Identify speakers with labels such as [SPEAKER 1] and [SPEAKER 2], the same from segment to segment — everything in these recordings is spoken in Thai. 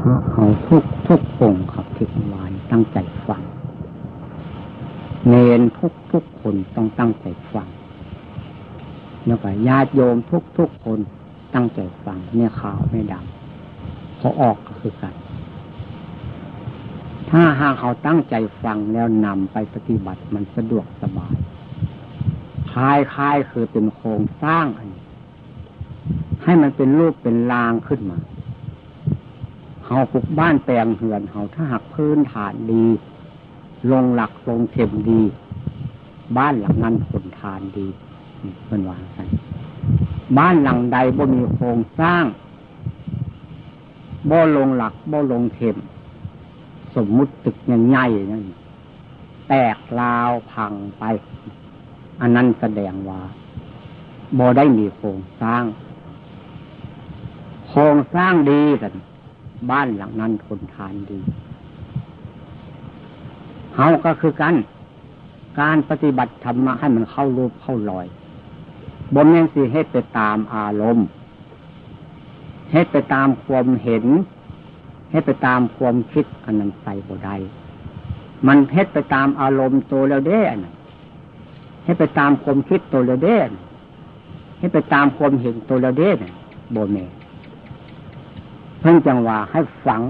[SPEAKER 1] พระเขาทุกทุกองค์ครับที่วานตั้งใจฟัง เนนทุกทุกคนต้องตั้งใจฟังแล้วก็ญาติโยมทุกทุกคนตั้งใจฟังเนี่ยข่าวไม่ดังเขาออกก็คือกัน ถ้าหากเขาตั้งใจฟังแล้วนำไปปฏิบัติมันสะดวกสบายคลายคลายคือเป็นโครงสร้างอันให้มันเป็นรูปเป็นรางขึ้นมา เฮาปลุกบ้านแปลงเหือนเฮาถ้าหักพื้นฐานดี ลงหลักลงเข็มดี บ้านหลังนั้นผลทานดีเป็นวางกันบ้านหลังใดบ่มีโครงสร้างบ่ลงหลักบ่ลงเข็ม สมมุติตึกใหญ่ๆนั่นแตกลาวพังไป อันนั้นแสดงว่าบ่ได้มีโครงสร้าง โครงสร้างดีกัน บ้านหลังนั้นทนทานดีเฮาก็คือกัน การปฏิบัติธรรมะให้มันเข้ารูปเข้าลอยบนแม่นสิให้ไปตามอารมณ์ให้ไปตามความเห็นให้ไปตามความคิดอันนั้นใส่บ่ได้มันเพชรไปตามอารมณ์ตัวแล้วเด้นให้ไปตามความคิดตัวแล้วเด้ให้ไปตามความเห็นตัวแล้วเด้โบเม เพิ่งจังว่าให้ฟัง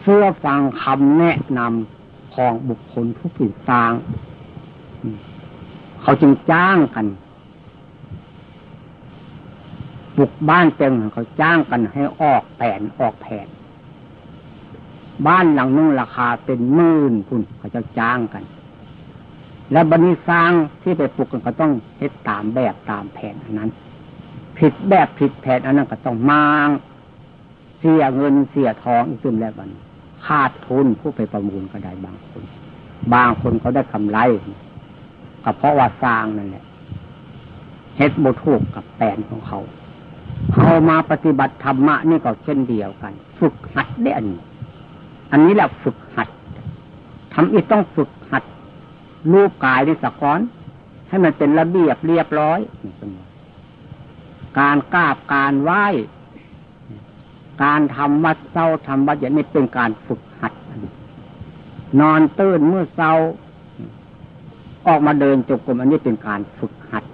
[SPEAKER 1] เพื่อฟังคำแนะนำของบุคคลผู้ผิดตาง เขาจึงจ้างกันบุกบ้านเต็มเขาจ้างกันให้ออกแผนออกแผน บ้านหลังนึงราคาเป็นหมื่นคุณเขาจะจ้างกัน แล้วบันนี้สร้างที่ไปปลูกกันก็ต้องเฮ็ดตามแบบตามแผนอันนั้น ผิดแบบผิดแผนอันนั้นก็ต้องมาง เสียเงินเสียทองอีกขึ้นแล้วบันขาดทุนผู้ไปประมูลก็ได้บางคน บางคนเขาได้กำไรก็เพราะว่าสร้างนั่นแหละเฮ็ดบถูกกับแผนของเขาเขามาปฏิบัติธรรมะนี่ก็เช่นเดียวกัน ฝึกหัดได้อันนี้อันนี้แหละฝึกหัดทำอีกต้องฝึกหัด รูปกายในสะก้อน ให้มันเป็นระเบียบเรียบร้อย การกราบการไหว้ การทำวัดเศร้าทำวัดอย่างนี้เป็นการฝึกหัด นอนตื่นเมื่อเศร้า ออกมาเดินจงกรมอันนี้เป็นการฝึกหัด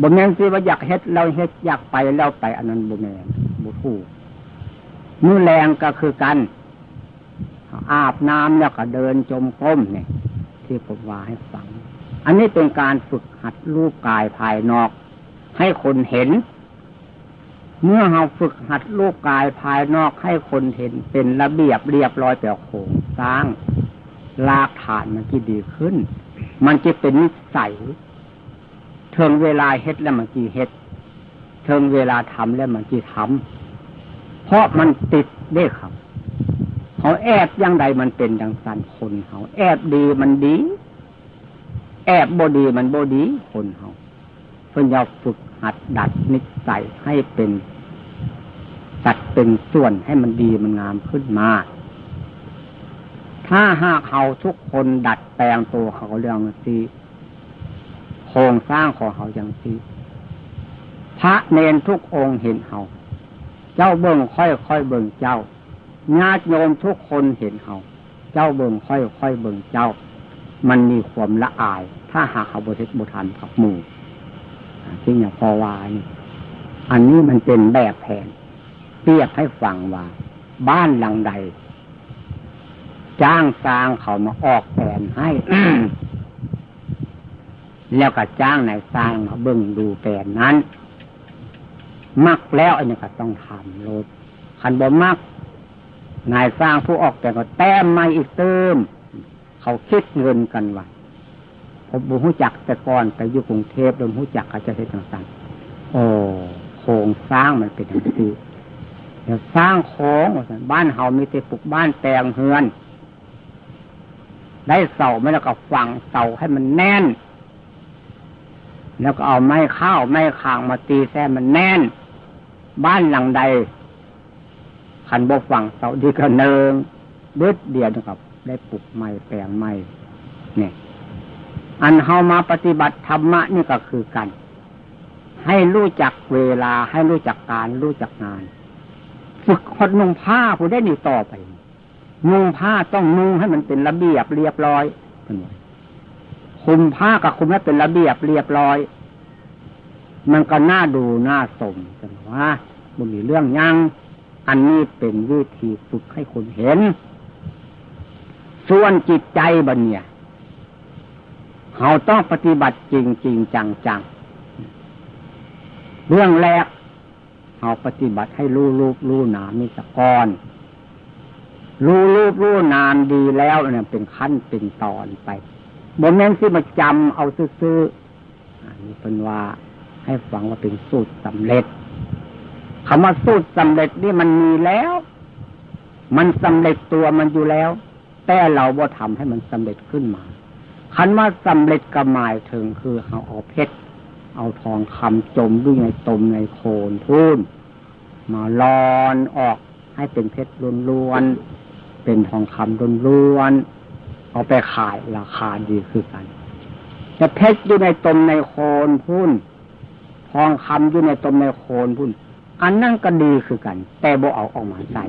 [SPEAKER 1] บ่แม่นสิว่าอยากเฮ็ดเราเฮ็ดอยากไปแล้วไปอันนั้นบ่แม่นบ่ถูกมือแรงก็คือกันอาบน้ำแล้วก็เดินจมก้มเนี่ย ที่ผมว่าให้ฟัง อันนี้เป็นการฝึกหัดรูปกายภายนอก ให้คนเห็น เมื่อเราฝึกหัดรูปกายภายนอกให้คนเห็นเป็นระเบียบเรียบร้อยแต่โครงสร้างลากฐานมันจะดีขึ้น มันจะเป็นนิสัยเทิงเวลาเฮ็ดแล้วมันจีเฮ็ดเทิงเวลาทำแล้วมันจีทำเพราะมันติดเด้ครับเขาแอบยังใดมันเป็นดังสันคนเขาแอบดีมันดี แอบบ่ดีมันบ่ดีคนเขา พื่อนยาฝึกหัดดัดนิสัยให้เป็นตัดเป็นส่วนให้มันดีมันงามขึ้นมา ถ้าหากเขาทุกคนดัดแปลงตัวเขาเรื่องสีโครงสร้างของเขาอย่างนี้พระเนนทุกองค์เห็นเขาเจ้าเบิ่งค่อยค่อยเบิ่งเจ้าญาติโยมทุกคนเห็นเขาเจ้าเบิ่งค่อยค่อยเบิ่งเจ้า มันมีความละอาย ถ้าหากเขาบริสุทธิ์บุทันกับหมู่ ที่อย่างพอวายอันนี้มันเป็นแบบแผนเปรียบให้ฟังว่า บ้านหลังใด จ้างสร้างเขามาออกแผนให้ แล้วก็จ้างนายสร้างมาเบิ่งดูแปลนนั้น มักแล้วอันนี้ก็ต้องทำโลดคันบ่มักนายสร้างผู้ออกแต่ก็แต้มไม่อีกเติม เขาคิดเงินกันว่า ผมบูฮู้จักแต่ก่อนไปอยู่กรุงเทพโดนฮู้จักเขาจะเฮ็ดต่างๆโอ้โครงสร้างมันเป็นอย่างนี้เดี๋ยวสร้างโค้งบ้านเฮามีแต่ปลูกบ้านแปลงเฮือน ได้เสาไม่แล้วก็ฝังเสาให้มันแน่น แล้วก็เอาไม้ข้าวไม้ขางมาตีแซ่มันแน่น บ้านหลังใดขันบกฝังเสาดีกระเนิงเด็ดเดียวนะครับ ได้ปลุกไม้แปลงไม้เนี่ย อันเฮามาปฏิบัติธรรมะนี่ก็คือกัน ให้รู้จักเวลาให้รู้จักการรู้จักงานฝึกหดนุ่งผ้าผู้ได้นี่ต่อไป นุ่งผ้าต้องนุ่งให้มันเป็นระเบียบเรียบร้อยเป็นคุมผ้ากับคุมให้เป็นระเบียบเรียบร้อย มันก็น่าดูน่าสมกันว่าบุญมีเรื่องยังอันนี้เป็นวิธีฝึกให้คนเห็น ส่วนจิตใจบันเนี่ย เขาต้องปฏิบัติจริงจริงจังจังเรื่องแรกเขาปฏิบัติให้รู้รูปรู้นามมีสกอนรู้รูปรู้นามดีแล้วเนี่ยเป็นขั้นเป็นตอนไปบนแม่นที่มาจำเอาซื้อๆอันนี้เป็นว่าให้ฟังว่าเป็นสูตรสำเร็จคำว่าสูตรสำเร็จนี่มันมีแล้ว มันสำเร็จตัวมันอยู่แล้ว แต่เราบ่ทำให้มันสำเร็จขึ้นมา คันว่าสำเร็จก็หมายถึงคือเอาเอาเพชรเอาทองคำจมด้วยในตมในโคนทุ่นมาลอนออกให้เป็นเพชรล้วนๆเป็นทองคำล้วนๆเอาไปขายราคาดีคือกันแต่เพชรอยู่ในตมในโคนพุ่นทองคำอยู่ในตมในโคนพุ่น อันนั่นก็ดีคือกัน แต่บ่เอาออกมาใส่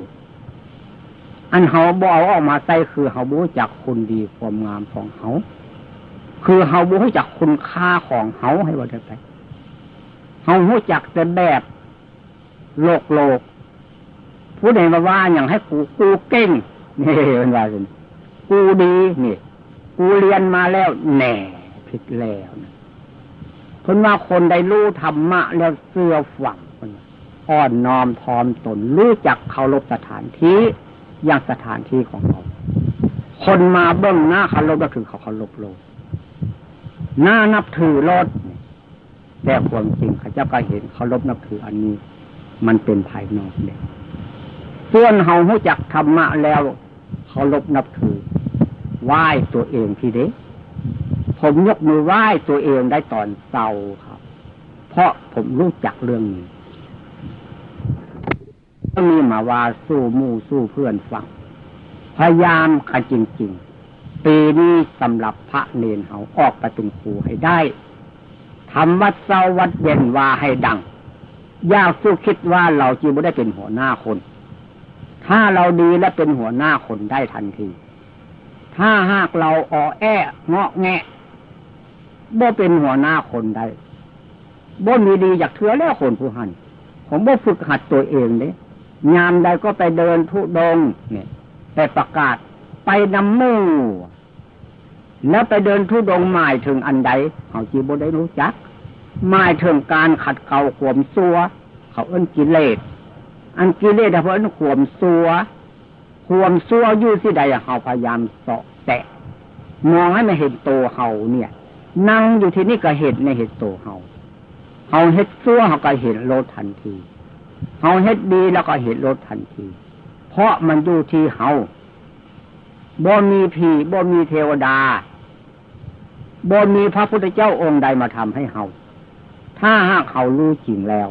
[SPEAKER 1] อันเขาบ่เอาออกมาใส่คือเขาบูจักคุณดีความงามของเขา คือเฮาบูรู้จักคุณค่าของเฮาให้ว่าได้ไปเฮารู้จักแต่แบบโลกโลก ผู้ใดมาว่าอย่างให้กูกูเก่งนี่เป็นว่าสิกูดีนี่กูเรียนมาแล้วแหน่ผิดแล้วนะคนว่าคนได้รู้ธรรมะแล้วเสื่อฝังคนอ่อนน้อมทอมตนรู้จักเคารพสถานที่อย่างสถานที่ของเราคนมาเบื้องหน้าเคารพก็คือเขาเคารพโลก น่านับถือรถแต่ความจริงข้าเจ้าก็เห็นเขาลบนับถืออันนี้ มันเป็นภายนอกเด็กส่วนเฮาหู้จักธรรมะแล้วเขาลบนับถือไหว้ตัวเองทีเด็กผมยกมือไหว้ตัวเองได้ตอนเศร้าครับ เพราะผมรู้จักเรื่องนี้ก็มีมาว่าสู้มู่สู้เพื่อนฟังพยายามขันจริง ๆ ปีนี้สำหรับพระเนนเขาออกปเป็นครูให้ได้ทำวัดเศร้าวัดเย็นว่าให้ดังอยากสู้คิดว่าเราจีบ่ได้เป็นหัวหน้าคน ถ้าเราดีและเป็นหัวหน้าคนได้ทันที ถ้าหากเราอ่อแอเงาะแงะบ่เป็นหัวหน้าคนได้บ่มีดีอยากเถือแล้วคนผู้หันผมบ่ฝึกหัดตัวเองเนี่ยยามใดก็ไปเดินทุดงเนี่ยไปประกาศ ไปนำมู่แล้วไปเดินทุดงหมายถึงอันใดเขาจีบได้รู้จักหมายถึงการขัดเกลาขวมซัว เขาเอิ้นกิเลสอันกิเลสเพราะเอิ้นขวมซัวขวมซัวอยู่ที่ใดเขาพยายามเสาะแตะมองให้มันเห็นโตเขาเนี่ย นั่งอยู่ที่นี่ก็เห็นในเห็นโตเขาเขาเฮ็ดซัวเขาก็เห็นโลดทันทีเขาเฮ็ดดีแล้วก็เห็นโลดทันที เพราะมันอยู่ที่เขา บ่มีผีบ่มีเทวดาบ่มีพระพุทธเจ้าองค์ใดมาทำให้เฮาถ้าหากเขารู้จริงแล้ว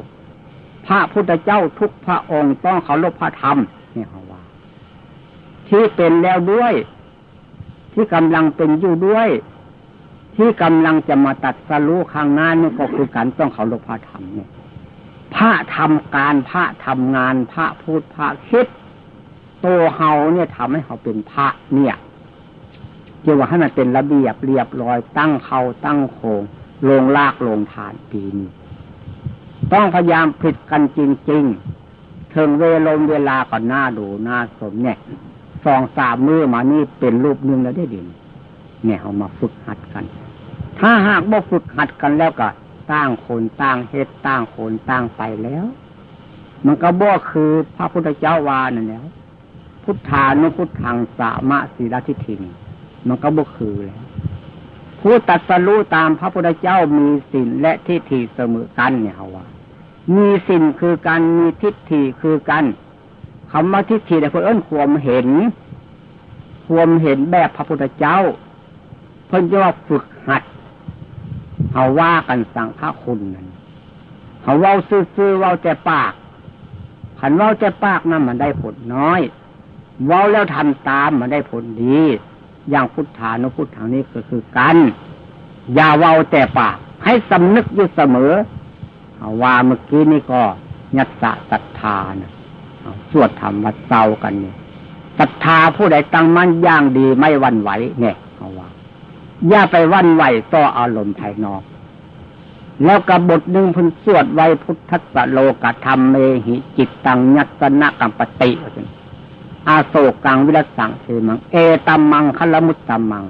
[SPEAKER 1] พระพุทธเจ้าทุกพระองค์ต้องเขาลบพระธรรมนี่เขาว่า ที่เป็นแล้วด้วย ที่กำลังเป็นอยู่ด้วย ที่กำลังจะมาตัดสรู้ข้างหน้านี่ก็คือการต้องเขาลบพระธรรมเนี่ยพระทำการพระทำงานพระพูดพระคิด ตัวเฮาเนี่ยทำให้เขาเป็นพระเนี่ยเกี่ยวว่าให้มันเป็นระเบียบเรียบร้อยตั้งเขาตั้งโคงลงลากลงฐานปีนี้ต้องพยายามผิดกันจริงๆถึงเวลมเวลาก่อนหน้าดูหน้าสมเนี่ยสองสามมือมานี่เป็นรูปนึงแล้วได้ดินเนี่ยเอามาฝึกหัดกัน ถ้าหากบ่ฝึกหัดกันแล้วก็ตั้งคนตั้งเฮ็ดตั้งคนตั้งไปแล้ว มันก็บ่คือพระพุทธเจ้าวานั่นแล้ว พุทธานุพุทธังสามะสีลทิฏฐิมันก็บุคือแล้วผู้ตัดสรู้ตามพระพุทธเจ้ามีสินและทิฏฐิเสมอกันเนี่ยเขาว่า มีสินคือการมีทิฏฐิคือกันคำว่าทิฏฐิแต่คนเอิ้นความเห็น ความเห็นแบบพระพุทธเจ้า เพิ่นจะว่าฝึกหัดเขาว่ากันสั่งพระคุณนั่นเขาเว้าซื่อๆเว้าแต่ปากขันเว้าแต่ปากนั่นมันได้ผลน้อย ว้าแล้วทำตามมันได้ผลดี อย่างพุทธานุพุทธานี้ก็คือกัน อย่าเว้าแต่ปากให้สำนึกอยู่เสมอว่าเมื่อกี้นี่ก็ยัตสะศรัทธานะสวดธรรมวัดเศร้ากันเนี่ยศรัทธาผู้ใดตั้งมั่นย่างดีไม่วันไหวเนี่ยเอาว่า อย่าไปวันไหวต่ออารมณ์ภายนอก แล้วกับบทหนึ่งพันสวดไว้พุทธสโลกธรรมเมหิจิตตังยัตนะกัมปติ อาโศกังวิรสังเทมัง เอตัมมังคลมุตตัมมัง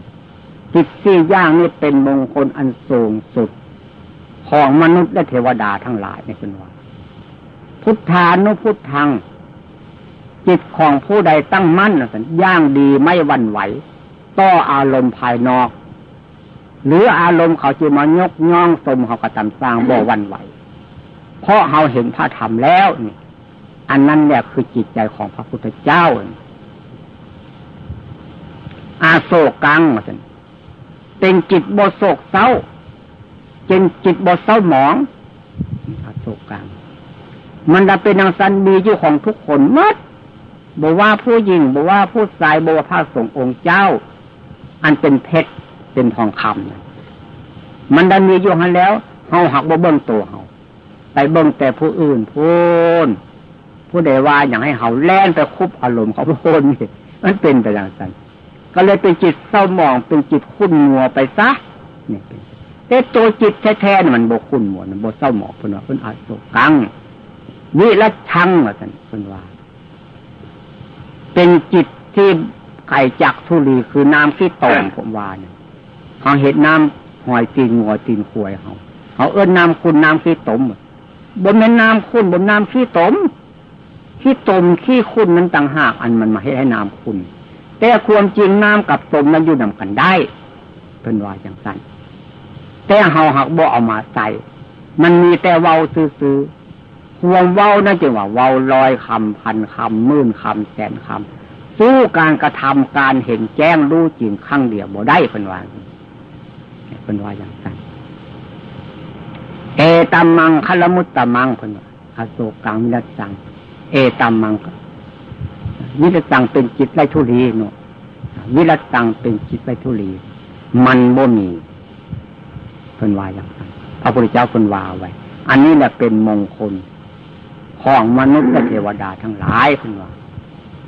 [SPEAKER 1] จิตสี่ย่างนี่เป็นมงคลอันสูงสุด ของมนุษย์และเทวดาทั้งหลายในคุณว่าพุทธานุพุทธัง จิตของผู้ใดตั้งมั่นสันย่างดีไม่หวั่นไหว ต่ออารมณ์ภายนอก หรืออารมณ์เขาจะมายกย่องสมเขากระทำสร้างบ่หวั่นไหว เพราะเขาเห็นพระธรรมแล้วนี่ อันนั้นเนี่ยคือจิตใจของพระพุทธเจ้า อาโศกังสันเป็นจิตบโศกเศร้าเป็นจิตบเศร้าหมอง อาโศกัง มันจะเป็นนางสันมีอยู่ของทุกคนมัดบอกว่าผู้หญิงบอกว่าผู้ชายบอกว่าพระสงฆ์องค์เจ้า อันเป็นเพชรเป็นทองคำมันไดันมีอยู่หันแล้วเฮาหักบ่เบิ้งตัวเฮาไปเบิ้งแต่ผู้อื่นพูน ผู้ใดว่าอย่างให้เฮาแล่นไปคุบอารมณ์เขาพูนนี่มันเป็นไปอย่างนั้นก็เลยเป็นจิตเศร้าหมองเป็นจิตขุ่นมัวไปซะนี่เป็นแต่ตัวจิตแท้ๆมันบกขุ่นมัวมันบกเศร้าหมองเพิ่นว่าเพิ่นอาจตกกังวิละชังว่าท่านเพิ่นว่า เป็นจิตที่ไก่จักทุลีคือน้ำที่ตมผมว่าเนี่ยเขาเห็นน้ำหอยตีนงัวตีนขวยเขาเขาเอื้นน้ำคุณน้ำขี้ตมบนแม่น้ำคุณบนน้ำขี้ตม ขี้ตมขี้คุณนั้นต่างหากอันมันมาให้ให้น้ำคุณ แต่ความจริงน้ำกับตมนั้นอยู่นำกันได้เป็นว่าอย่างนั้นแต่เฮาหักบ่เอามาใส่ มันมีแต่เว้าซื้อห่วงเว้านั่นจึงว่าเว้าลอยคำพันคำมื่นคำแสนคำสู้การกระทำการเห็นแจ้งรู้จริงครั้งเดียวบ่ได้เป็นว่าเป็นว่าอย่างนั้นเอตัมมังคลมุตตมังเป็นว่าอโศกังวิรัสัง เอตัมมังวิรัสังเป็นจิตไรทุลีเนาะวิรัสังเป็นจิตไรทุลี มันบ่มีเป็นว่าอย่างนั้นพระพุทธเจ้าเป็นว่าไว้ อันนี้แหละเป็นมงคล ของมนุษย์และเทวดาทั้งหลายคุณว่า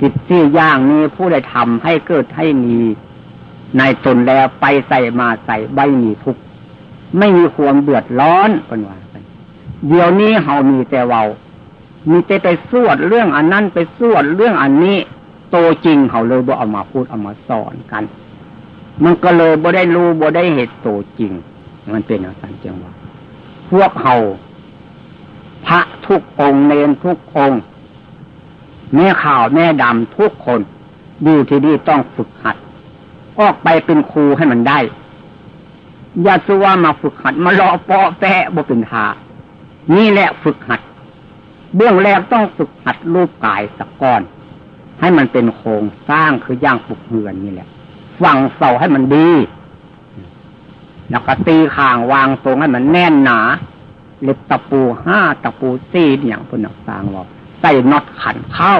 [SPEAKER 1] จิตที่ย่างนี้ผู้ใดทำให้เกิดให้มีในตนแล้วไปใส่มาใส่ใบมีทุกไม่มีความเดือดร้อนเป็นว่าเดี๋ยวนี้เฮามีแต่เวา มีแต่ไปสวดเรื่องอันนั้นไปสวดเรื่องอันนี้ โตจริงเขาเลยบ่เอามาพูดเอามาสอนกัน มันก็เลยบ่ได้รู้บ่ได้เหตุโตจริง มันเป็นอย่างนั้นจังว่าพวกเฮาพระทุกองเนนทุกองแม่ข่าวแม่ดำทุกคนอยู่ที่นี่ต้องฝึกหัด ออกไปเป็นครูให้มันได้อย่าสว่ามาฝึกหัด มาเลาะเปาะแปะบ่เป็นทานี่แหละฝึกหัด เบื้องแรกต้องฝึกหัดรูปกายสักก้อน ให้มันเป็นโครงสร้างคือย่างปลุกเหือนนี่แหละฝังเสาให้มันดี แล้วก็ตีข่างวางตรงให้มันแน่นหนา เล็บตะปูห้าตะปูสี่อย่างพนักสร้างว่าใส่น็อตขันเข้า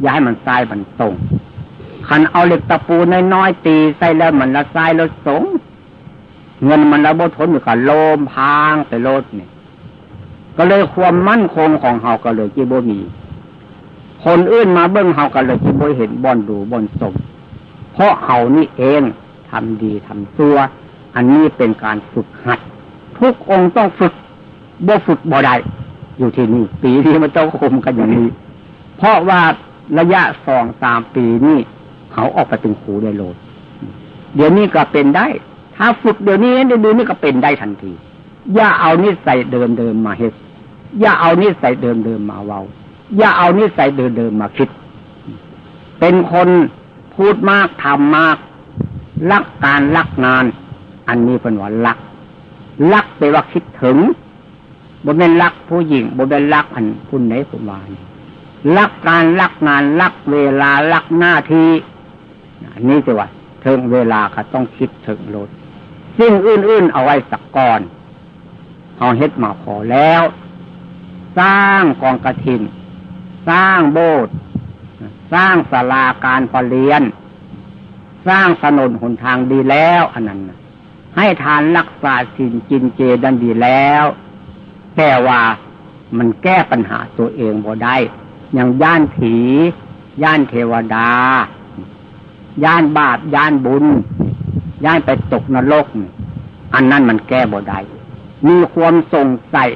[SPEAKER 1] อย่าให้มันทรายมันตรงขันเอาเหล็กตะปูน้อยๆตีใส่แล้วมันละทรายแล้วสงเงินมันละบทนอยู่กับโลมพางไปโลดเนี่ย ก็เลยความมั่นคงของเฮาก็เลยจีบมี คนอื่นมาเบิ้งเฮาก็เลยจีบเห็นบอนดูบอนสม เพราะเฮานี่เองทำดีทำซัวอันนี้เป็นการฝึกหัด ทุกองต้องฝึกบ่ฝึกบ่ได้อยู่ที่นี่ปีนี้มันต้องคุมกันอย่างนี้ เพราะว่าระยะสองสามปีนี้เขาออกไปเป็นครูได้โลดเดี๋ยวนี้ก็เป็นได้ ถ้าฝึกเดี๋ยวนี้เดี๋ยวนี้ก็เป็นได้ทันที อย่าเอานิสัยเดิมเดิมมาเฮ็ด อย่าเอานิสัยเดิมเดิมาเว้าอย่าเอานิสัยเดิมเดิมาคิด เป็นคนพูดมากทำมาก รักการรักงาน อันนี้เป็นว่ารัก รักไปว่าคิดถึงบ่เป็นรักผู้หญิงบ่เป็นรักอันคุณไหนผมว่ารักการรักงานรักเวลารักหน้าที่อันี่สิว่าถึงเวลาเขาต้องคิดถึงรถสิ่งอื่นๆเอาไว้สักก่อนเอาเฮ็ดมาพอแล้ว สร้างกองกระถิน สร้างโบสถ์สร้างศาลาการประเรียน สร้างถนนหนทางดีแล้วอันนั้นให้ทานรักษาสินจินเจดันดีแล้ว แต่ว่ามันแก้ปัญหาตัวเองบ่ได้อย่างย่านผี ย่านเทวดา ย่านบาป ย่านบุญ ย่านไปตกนรก อันนั้นมันแก้บ่ได้มีความสงสัย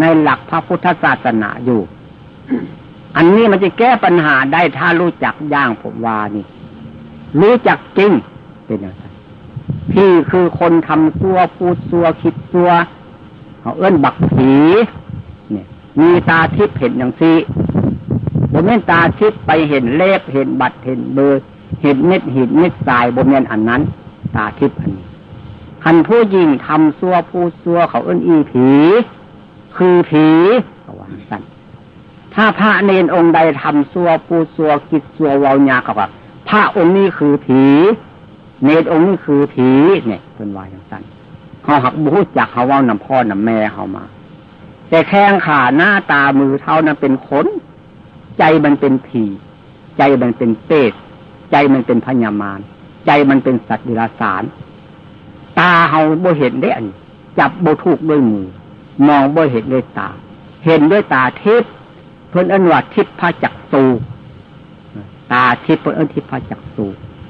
[SPEAKER 1] ในหลักพระพุทธศาสนาอยู่ อันนี้มันจะแก้ปัญหาได้ถ้ารู้จักย่างผมวานี่ รู้จักจริงเป็นอย่างไรพี่คือคนทำซัวพูดซัวคิดซัวเขาเอื้นบักผีเนี่ยมีตาทิพย์เห็นอย่างซีบนเม่นตาทิพย์ไปเห็นเลขเห็นบัตรเห็นเบอร์เห็นเม็ดหินเม็ดทรายบนเม่นอันนั้น ตาทิพย์อันนี้คันผู้ยิงทำซัวพูดซัวเขาเอื้นอีผี คือผีว่าสั้นถ้าพระเนนองค์ใดทำซัวพูซัวคิดซัววาวยาเขาว่าพระองค์นี้คือผี เนตองค์นี้คือผีเนี่ยเป็นวายอย่างสั้นเขาหักบูจากเขาว่านำพ่อนำแม่เขามา แต่แข้งขาหน้าตามือเท้านั้นเป็นขนใจมันเป็นผี ใจมันเป็นเปรตใจมันเป็นพญามารใจมันเป็นสัตว์ดิลสาร ตาเฮาบ่เห็นได้อันจับบ่ถูกด้วยมือ มองบ่เห็นด้วยตา เห็นด้วยตาทิพย์เพิ่นอันว่าทิพย์พระจักสูตาทิพย์เพิ่นอันทิพย์พระจักสู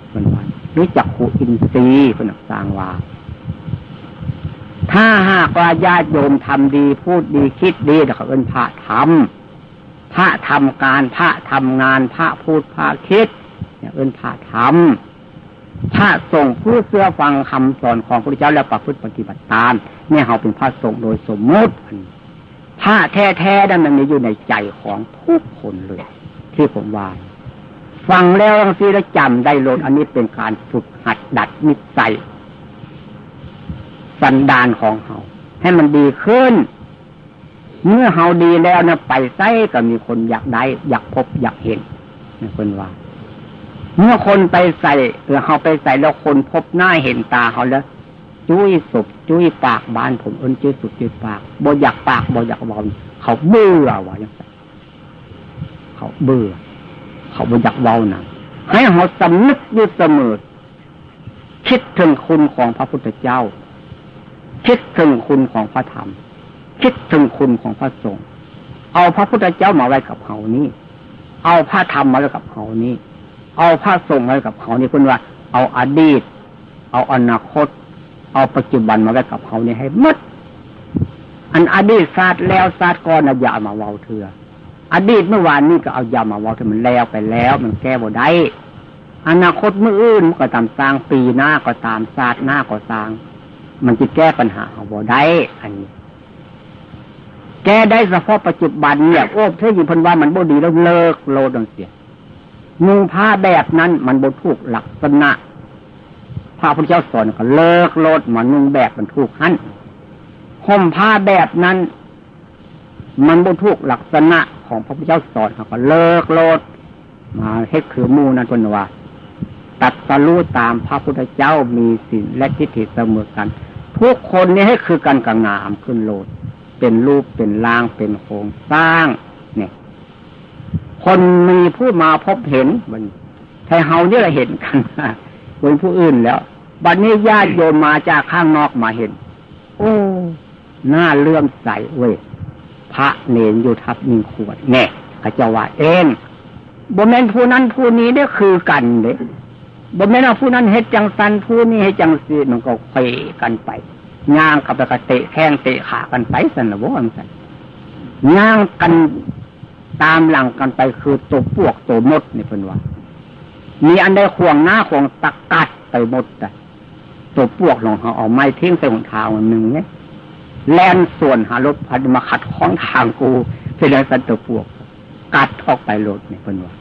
[SPEAKER 1] เพิ่นว่าหรือจักขูอินทรีย์เพิ่นสร้างว่าถ้าหากว่าญาติโยมทำดีพูดดีคิดดีเขาเป็นพระทำพระทำการพระทำงาน พระพูดพระคิดเนี่ยเอินพระทำ พระส่งผู้เสื้อฟังคำสอนของพระเจ้าแล้วประพฤติปฏิบัติตาม เนี่ยเขาเป็นพระส่งโดยสมมุติพระแท้ๆนั้นมันมีอยู่ในใจของทุกคนเลย ที่ผมว่าฟังแล้วทั้งทีแล้วจำได้ลดอันนี้เป็นการฝึกหัดดัดนิสัยสันดานของเขาให้มันดีขึ้น เมื่อเฮาดีแล้วนะไปไส้ก็มีคนอยากได้ อยากพบอยากเห็นคนว่า เมื่อคนไปใส่เออเขาไปใส่แล้วคนพบหน้าเห็นตาเขาแล้วจุ้ยศพจุ้ยปากบานผมเอินจุ้ยสุดจุ้ยปากบ่อยากปากบ่อยากบอลเขาเบื่อวะยังไงเขาเบื่อ เขาบ่อยากเว้านะให้เขาสำนึกอยู่เสมอคิดถึงคุณของพระพุทธเจ้า คิดถึงคุณของพระธรรม คิดถึงคุณของพระสงฆ์เอาพระพุทธเจ้ามาไว้กับเขานี้เอาพระธรรมมาไว้กับเขานี้ เอาพระสงฆ์ไว้กับเขานี้คุณว่า เอาอดีต เอาอนาคต เอาปัจจุบันมาไว้กับเขานี้ให้มดอันอดีตศาสตร์แล้วศาสตร์ก่อนนะอย่ามาเว้าเถื่ออดีตเมื่อวานนี้ก็เอายามาว่าที่มันแล้วไปแล้ว มันแก้บ่ได้อนาคตเมื่ออื่นก็ตามสร้างปีหน้าก็ตามศาสตร์หน้าก็สร้าง มันจะแก้ปัญหาเอาบ่ได้อันนี้ แก้ได้เฉพาะปัจจุบันเนี่ยโอ้เท่อยู่พันว่ามันบ่ดีแล้วเลิกโลดังเสีย นุ่งผ้าแบบนั้นมันบ่ถูกหลักษณะพระพุทธเจ้าสอนก็เลิกโลดมันนุ่งแบบมันถูกหันห่มผ้าแบบนั้น มันบ่ถูกหลักษณะของพระพุทธเจ้าสอนเขาก็เลิกโลด มาเฮ็ดคือมูนั่นคนว่าตัดสรู้ตามพระพุทธเจ้ามีสิ่งและทิฏฐิเสมอกัน ทุกคนนี่ให้คือกันกังงามขึ้นโลด เป็นรูปเป็นร่างเป็นโครงสร้าง คนมีผู้มาพบเห็นมันใช่เฮาเนี่ยเห็นกันบนผู้อื่นแล้ว บัดนนี้ญาติโยมมาจากข้างนอกมาเห็น โอ้หน้าเลื่อมใสเว้ยพระเนนอยู่ทับมีขวดแน่ขจว่าเองบ่แม่นผู้นั้นผู้นี้เนี่ยคือกันเด้บ่แม่นว่าผู้นั้นเฮ็ดจังสันผู้นี้เฮ็ดจังสีมันก็เฟกันไปย่างกับกระเตะแข้งเตะขากันไปสันละบ่อันสันย่างกัน ตามหลังกันไปคือตัวพวกตัวมดนี่เพิ่นว่า มีอันใดข่วงหน้าข่วงตะกัดไปหมดแต่ตัวพวกลงเขาเอาไม้ทิ้งใส่หนทางหนึ่งเนี่ยแล่นส่วนหารถพันมาขัดข้องทางกูเป็นอะสันตัวพวก กัดออกไปรถนี่ยเป็นว่า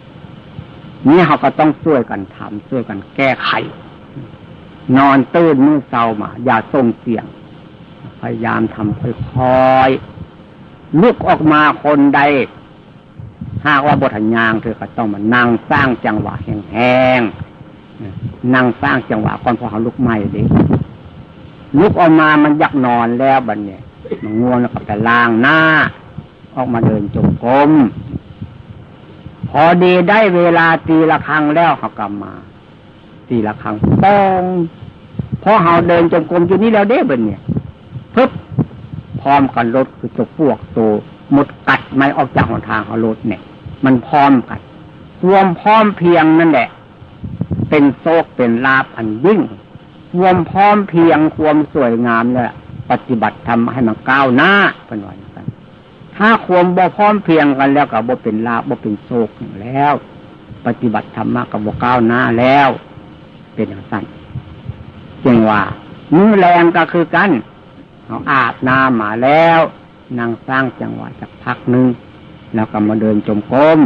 [SPEAKER 1] นี่เขาก็ต้องช่วยกันทำช่วยกันแก้ไข นอนตื่นมือเศร้ามา อย่าส่งเสียง พยายามทำค่อยๆลุกออกมาคนใด หากว่าบทยางเธอก็ต้องมานั่งสร้างจังหวะแห้งๆนั่งสร้างจังหวะก่อนพอเขาลุกใหม่เด็ลุกออกมามันยักนอนแล้วบัดเนี่ยมันง่วงแล้วก็ไปล้างหน้า ออกมาเดินจงกรมพอดีได้เวลาตีละครั้งแล้วเขากลับมา ตีละครั้งป้องพอเขาเดินจงกรมอยู่นี่แล้วเด้บัดเนี่ยปึ๊บพร้อมกันรถคือจกพวกโตหมดกัดไม่ออกจากหนทางเขารถเนี่ย มันพร้อมกัน รวมพร้อมเพียงนั่นแหละ เป็นโซกเป็นลาภอันยิ่ง รวมพร้อมเพียงความสวยงามเนี่ยปฏิบัติทำให้มันก้าวหน้าเป็นวันกันถ้าความบ่พร้อมเพียงกันแล้วก็บ่เป็นลาบ่เป็นโศกแล้ว ปฏิบัติธรรมะกับบ่ก้าวหน้าแล้ว เป็นอย่างสั้นจึงว่ามือแรงก็คือกันเอาอาบน้ำมาแล้วนั่งสร้างจังหวะสักพักหนึ่ง แล้วก็มาเดินจมกรม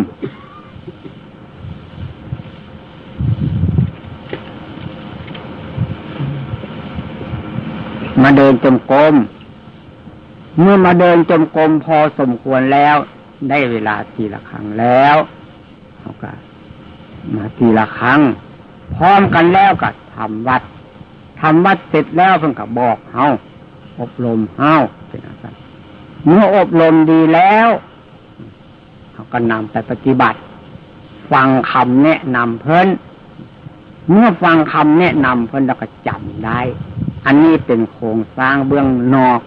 [SPEAKER 1] มาเดินจมกรมเมื่อมาเดินจมกรมพอสมควรแล้ว ได้เวลาทีละครั้งแล้วเขาก็มาทีละครั้ง พร้อมกันแล้วก็ทำวัดทำวัดเสร็จแล้วเพิ่งก็บอกเฮาอบรมเฮาเป็นอะไรเมื่ออบรมดีแล้ว ก็นำไปปฏิบัติ ฟังคำแนะนำเพิ่นเมื่อฟังคำแนะนำเพิ่นแล้วก็จำได้ อันนี้เป็นโครงสร้างเบื้องนอก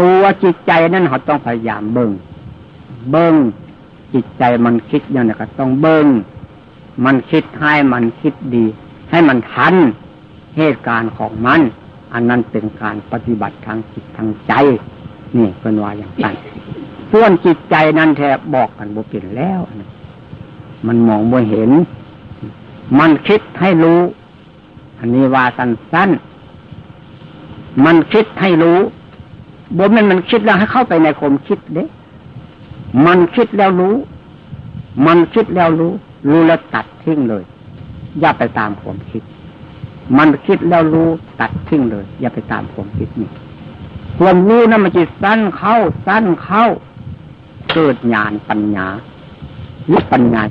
[SPEAKER 1] ตัวจิตใจนั่นเขาต้องพยายามเบิ่งเบิ่งจิตใจมันคิดอย่างนี้ก็ต้องเบิ่งมันคิดให้มันคิดดี ให้มันทันเหตุการณ์ของมัน อันนั้นเป็นการปฏิบัติทางจิตทางใจ นี่เป็นว่าอย่างนั้น ส่วนจิตใจนั้นแทบบอกกันบ่เป็นแล้ว มันมองบ่เห็น มันคิดให้รู้ อันนี้ว่าสั้นๆมันคิดให้รู้บ่ม่นมันคิดแล้วให้เข้าไปในความคิดเด้มันคิดแล้วรู้ มันคิดแล้วรู้ รู้แล้วตัดทิ้งเลย อย่าไปตามความคิด มันคิดแล้วรู้ตัดทิ้งเลย อย่าไปตามความคิดนี่ความรู้นั้นมันจะสั้นเข้าสั้นเข้า เกิดญาณปัญญาหรือปัญญา